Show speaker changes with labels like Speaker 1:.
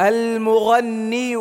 Speaker 1: المغني